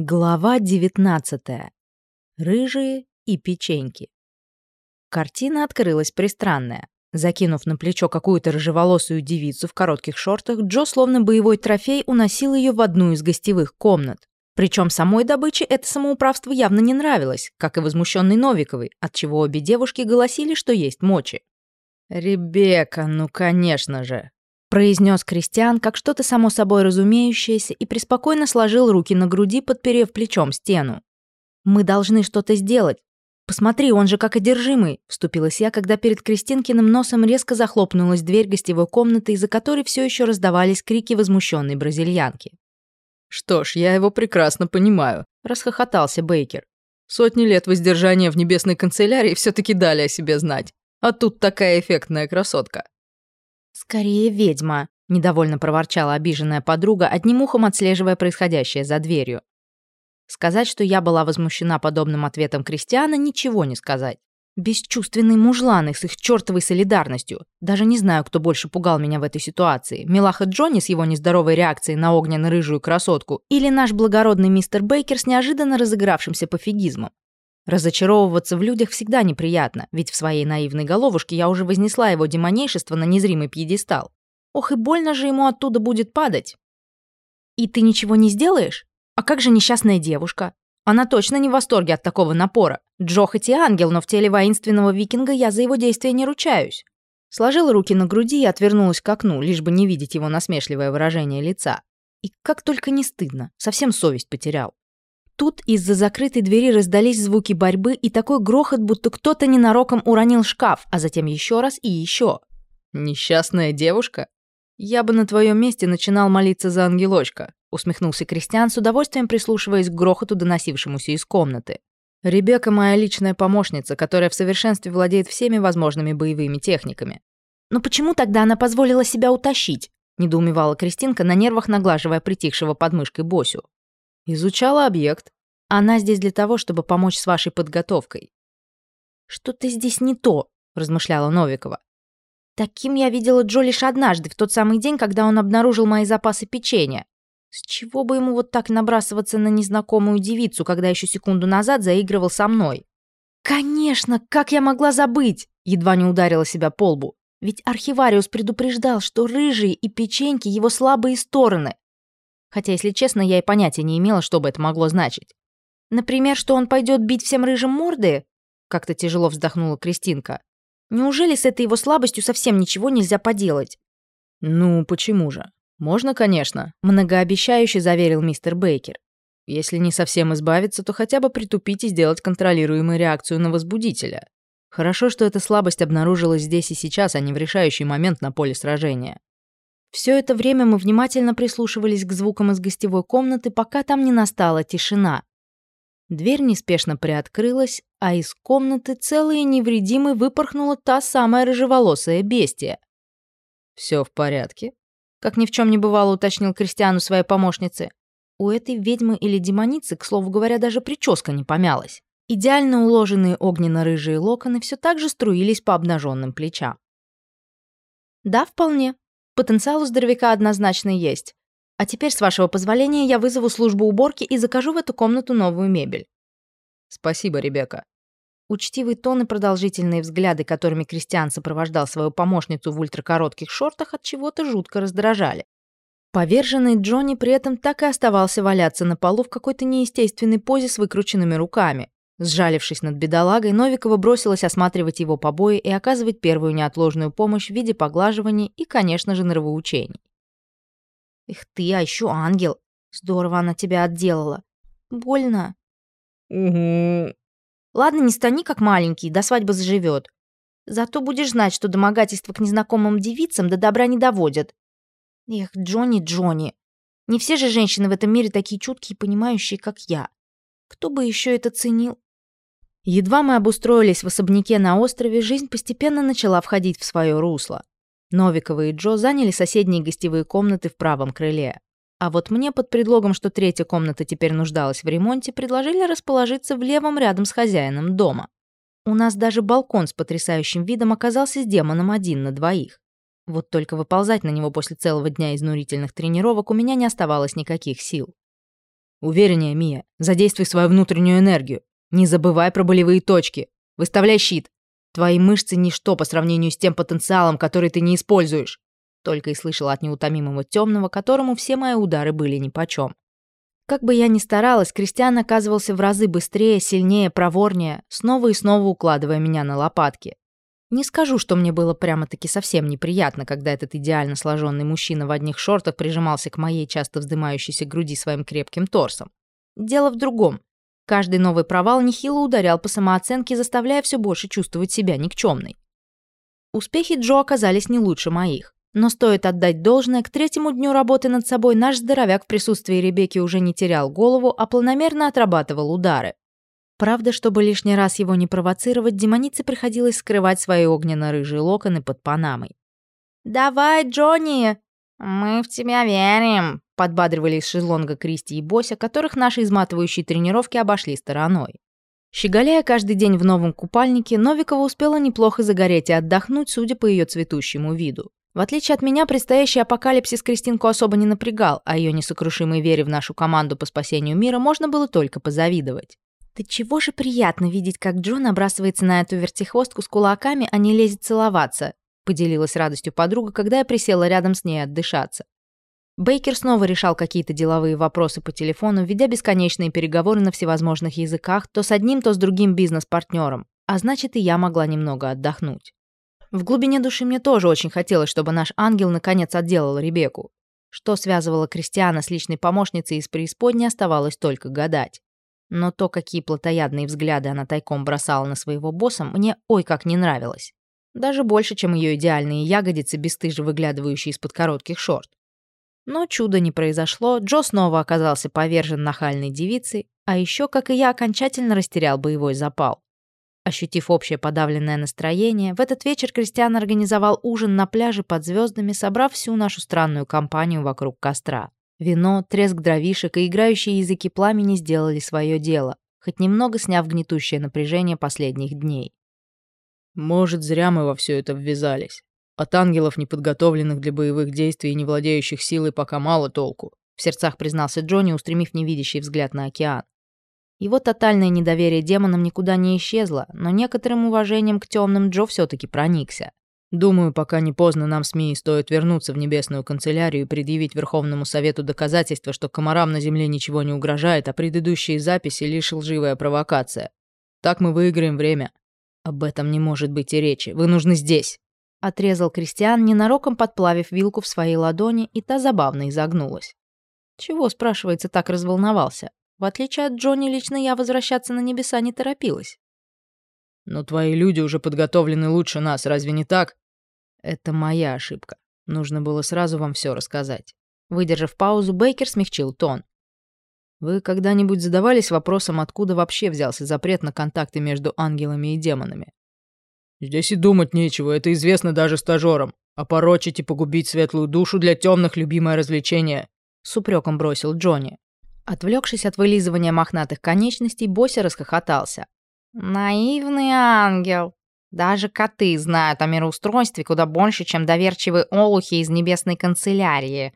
Глава 19. Рыжие и печеньки. Картина открылась пристранная. Закинув на плечо какую-то рыжеволосую девицу в коротких шортах, Джо, словно боевой трофей, уносил ее в одну из гостевых комнат. Причем самой добыче это самоуправство явно не нравилось, как и возмущенной Новиковой, отчего обе девушки голосили, что есть мочи. «Ребекка, ну конечно же!» Произнес Кристиан, как что-то само собой разумеющееся, и преспокойно сложил руки на груди, подперев плечом стену. «Мы должны что-то сделать. Посмотри, он же как одержимый», — вступилась я, когда перед Кристинкиным носом резко захлопнулась дверь гостевой комнаты, из-за которой все еще раздавались крики возмущенной бразильянки. «Что ж, я его прекрасно понимаю», — расхохотался Бейкер. «Сотни лет воздержания в небесной канцелярии все-таки дали о себе знать. А тут такая эффектная красотка». «Скорее ведьма», — недовольно проворчала обиженная подруга, одним ухом отслеживая происходящее за дверью. Сказать, что я была возмущена подобным ответом Кристиана, ничего не сказать. Бесчувственный мужланы с их чертовой солидарностью. Даже не знаю, кто больше пугал меня в этой ситуации. Милаха Джонни с его нездоровой реакцией на огненно-рыжую красотку или наш благородный мистер Бейкер с неожиданно разыгравшимся пофигизмом. Разочаровываться в людях всегда неприятно, ведь в своей наивной головушке я уже вознесла его демонейшество на незримый пьедестал. Ох и больно же ему оттуда будет падать. И ты ничего не сделаешь? А как же несчастная девушка? Она точно не в восторге от такого напора. Джо хоть и ангел, но в теле воинственного викинга я за его действия не ручаюсь. Сложила руки на груди и отвернулась к окну, лишь бы не видеть его насмешливое выражение лица. И как только не стыдно, совсем совесть потерял. Тут из-за закрытой двери раздались звуки борьбы и такой грохот, будто кто-то ненароком уронил шкаф, а затем еще раз и еще. «Несчастная девушка? Я бы на твоем месте начинал молиться за ангелочка», усмехнулся Кристиан, с удовольствием прислушиваясь к грохоту, доносившемуся из комнаты. «Ребекка моя личная помощница, которая в совершенстве владеет всеми возможными боевыми техниками». «Но почему тогда она позволила себя утащить?» недоумевала Кристинка, на нервах наглаживая притихшего под мышкой Босю. Изучала объект. Она здесь для того, чтобы помочь с вашей подготовкой. Что-то здесь не то, размышляла Новикова. Таким я видела Джо лишь однажды, в тот самый день, когда он обнаружил мои запасы печенья. С чего бы ему вот так набрасываться на незнакомую девицу, когда еще секунду назад заигрывал со мной? Конечно, как я могла забыть? Едва не ударила себя по лбу. Ведь архивариус предупреждал, что рыжие и печеньки его слабые стороны. Хотя, если честно, я и понятия не имела, что бы это могло значить. Например, что он пойдет бить всем рыжим морды? Как-то тяжело вздохнула Кристинка. Неужели с этой его слабостью совсем ничего нельзя поделать? Ну, почему же? Можно, конечно, многообещающе заверил мистер Бейкер. Если не совсем избавиться, то хотя бы притупить и сделать контролируемую реакцию на возбудителя. Хорошо, что эта слабость обнаружилась здесь и сейчас, а не в решающий момент на поле сражения. Все это время мы внимательно прислушивались к звукам из гостевой комнаты, пока там не настала тишина. Дверь неспешно приоткрылась, а из комнаты целой и невредимой выпорхнула та самая рыжеволосая бестия. «Все в порядке?» — как ни в чем не бывало, уточнил Кристиану своей помощницы. У этой ведьмы или демоницы, к слову говоря, даже прическа не помялась. Идеально уложенные огненно-рыжие локоны все так же струились по обнаженным плечам. «Да, вполне», Потенциал у здоровяка однозначно есть. А теперь, с вашего позволения, я вызову службу уборки и закажу в эту комнату новую мебель. Спасибо, Ребекка. Учтивый тон и продолжительные взгляды, которыми Кристиан сопровождал свою помощницу в ультракоротких шортах, от чего-то жутко раздражали. Поверженный Джонни при этом так и оставался валяться на полу в какой-то неестественной позе с выкрученными руками. Сжалившись над бедолагой, Новикова бросилась осматривать его побои и оказывать первую неотложную помощь в виде поглаживаний и, конечно же, нравоучений. «Эх ты, а еще ангел! Здорово она тебя отделала. Больно?» «Угу». «Ладно, не стани как маленький, до свадьбы заживет. Зато будешь знать, что домогательства к незнакомым девицам до добра не доводят. Эх, Джонни, Джонни. Не все же женщины в этом мире такие чуткие и понимающие, как я. Кто бы еще это ценил?» Едва мы обустроились в особняке на острове, жизнь постепенно начала входить в свое русло. Новикова и Джо заняли соседние гостевые комнаты в правом крыле. А вот мне под предлогом, что третья комната теперь нуждалась в ремонте, предложили расположиться в левом рядом с хозяином дома. У нас даже балкон с потрясающим видом оказался с демоном один на двоих. Вот только выползать на него после целого дня изнурительных тренировок у меня не оставалось никаких сил. Увереннее, Мия. Задействуй свою внутреннюю энергию. Не забывай про болевые точки. Выставляй щит. Твои мышцы – ничто по сравнению с тем потенциалом, который ты не используешь. Только и слышала от неутомимого темного, которому все мои удары были нипочем. Как бы я ни старалась, Кристиан оказывался в разы быстрее, сильнее, проворнее, снова и снова укладывая меня на лопатки. Не скажу, что мне было прямо-таки совсем неприятно, когда этот идеально сложенный мужчина в одних шортах прижимался к моей часто вздымающейся груди своим крепким торсом. Дело в другом. Каждый новый провал нехило ударял по самооценке, заставляя все больше чувствовать себя никчемной. Успехи Джо оказались не лучше моих. Но стоит отдать должное, к третьему дню работы над собой наш здоровяк в присутствии Ребекки уже не терял голову, а планомерно отрабатывал удары. Правда, чтобы лишний раз его не провоцировать, демонице приходилось скрывать свои огненно-рыжие локоны под панамой. «Давай, Джонни! Мы в тебя верим!» подбадривали из шезлонга Кристи и Бося, которых наши изматывающие тренировки обошли стороной. Щеголяя каждый день в новом купальнике, Новикова успела неплохо загореть и отдохнуть, судя по ее цветущему виду. В отличие от меня, предстоящий апокалипсис Кристинку особо не напрягал, а ее несокрушимой вере в нашу команду по спасению мира можно было только позавидовать. «Да чего же приятно видеть, как Джон набрасывается на эту вертихвостку с кулаками, а не лезет целоваться», поделилась радостью подруга, когда я присела рядом с ней отдышаться. Бейкер снова решал какие-то деловые вопросы по телефону, ведя бесконечные переговоры на всевозможных языках, то с одним, то с другим бизнес-партнером, а значит, и я могла немного отдохнуть. В глубине души мне тоже очень хотелось, чтобы наш ангел наконец отделал Ребекку. Что связывало Кристиана с личной помощницей из преисподней, оставалось только гадать. Но то, какие плотоядные взгляды она тайком бросала на своего босса, мне ой как не нравилось. Даже больше, чем ее идеальные ягодицы, бесстыже выглядывающие из-под коротких шорт. Но чуда не произошло, Джо снова оказался повержен нахальной девицей, а еще, как и я, окончательно растерял боевой запал. Ощутив общее подавленное настроение, в этот вечер Кристиан организовал ужин на пляже под звездами, собрав всю нашу странную компанию вокруг костра. Вино, треск дровишек и играющие языки пламени сделали свое дело, хоть немного сняв гнетущее напряжение последних дней. «Может, зря мы во все это ввязались. От ангелов, неподготовленных для боевых действий и не владеющих силой, пока мало толку», в сердцах признался Джонни, устремив невидящий взгляд на океан. Его тотальное недоверие демонам никуда не исчезло, но некоторым уважением к темным Джо все-таки проникся. Думаю, пока не поздно нам с Мией стоит вернуться в небесную канцелярию и предъявить Верховному Совету доказательства, что комарам на Земле ничего не угрожает, а предыдущие записи — лишь лживая провокация. Так мы выиграем время. Об этом не может быть и речи. Вы нужны здесь. Отрезал Кристиан, ненароком подплавив вилку в своей ладони, и та забавно изогнулась. Чего, спрашивается, так разволновался? В отличие от Джонни, лично я возвращаться на небеса не торопилась. «Но твои люди уже подготовлены лучше нас, разве не так?» «Это моя ошибка. Нужно было сразу вам все рассказать». Выдержав паузу, Бейкер смягчил тон. «Вы когда-нибудь задавались вопросом, откуда вообще взялся запрет на контакты между ангелами и демонами?» «Здесь и думать нечего, это известно даже стажерам. Опорочить и погубить светлую душу для темных любимое развлечение», — с упреком бросил Джонни. Отвлекшись от вылизывания мохнатых конечностей, Бося расхохотался. «Наивный ангел! Даже коты знают о мироустройстве куда больше, чем доверчивые олухи из небесной канцелярии».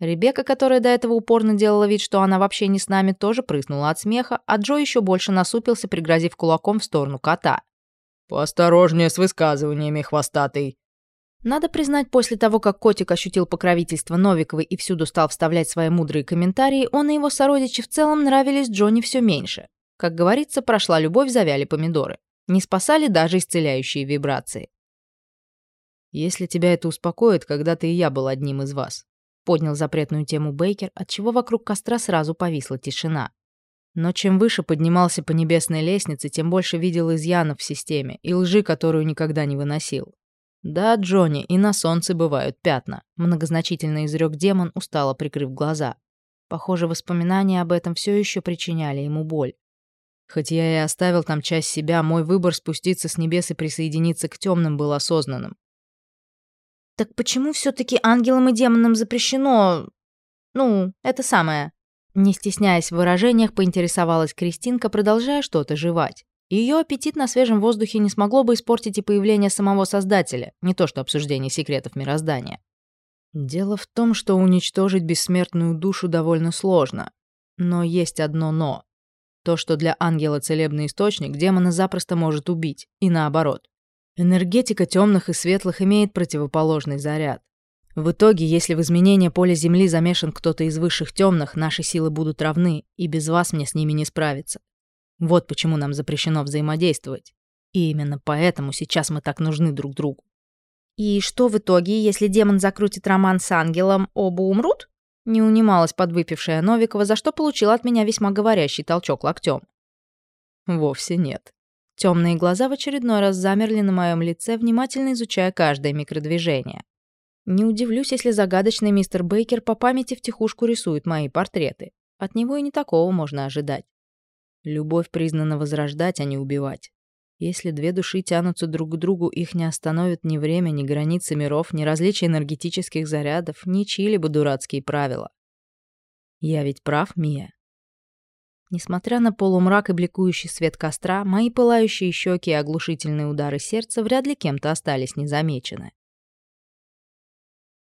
Ребекка, которая до этого упорно делала вид, что она вообще не с нами, тоже прыснула от смеха, а Джо еще больше насупился, пригрозив кулаком в сторону кота. «Поосторожнее с высказываниями, хвостатый!» Надо признать, после того, как котик ощутил покровительство Новиковой и всюду стал вставлять свои мудрые комментарии, он и его сородичи в целом нравились Джонни все меньше. Как говорится, прошла любовь, завяли помидоры. Не спасали даже исцеляющие вибрации. «Если тебя это успокоит, когда-то и я был одним из вас», поднял запретную тему Бейкер, отчего вокруг костра сразу повисла тишина. Но чем выше поднимался по небесной лестнице, тем больше видел изъянов в системе и лжи, которую никогда не выносил. «Да, Джонни, и на солнце бывают пятна», — многозначительно изрек демон, устало прикрыв глаза. Похоже, воспоминания об этом все еще причиняли ему боль. Хоть я и оставил там часть себя, мой выбор спуститься с небес и присоединиться к темным был осознанным. «Так почему все таки ангелам и демонам запрещено... ну, это самое?» Не стесняясь в выражениях, поинтересовалась Кристинка, продолжая что-то жевать. Ее аппетит на свежем воздухе не смогло бы испортить и появление самого Создателя, не то что обсуждение секретов мироздания. Дело в том, что уничтожить бессмертную душу довольно сложно. Но есть одно «но». То, что для ангела целебный источник, демона запросто может убить, и наоборот. Энергетика темных и светлых имеет противоположный заряд. В итоге, если в изменение поля Земли замешан кто-то из высших темных, наши силы будут равны, и без вас мне с ними не справиться. Вот почему нам запрещено взаимодействовать. И именно поэтому сейчас мы так нужны друг другу. И что в итоге, если демон закрутит роман с ангелом, оба умрут? Не унималась подвыпившая Новикова, за что получила от меня весьма говорящий толчок локтем. Вовсе нет. Темные глаза в очередной раз замерли на моем лице, внимательно изучая каждое микродвижение. Не удивлюсь, если загадочный мистер Бейкер по памяти втихушку рисует мои портреты. От него и не такого можно ожидать. Любовь признана возрождать, а не убивать. Если две души тянутся друг к другу, их не остановит ни время, ни границы миров, ни различия энергетических зарядов, ни чьи-либо дурацкие правила. Я ведь прав, Мия? Несмотря на полумрак и бликующий свет костра, мои пылающие щеки и оглушительные удары сердца вряд ли кем-то остались незамечены.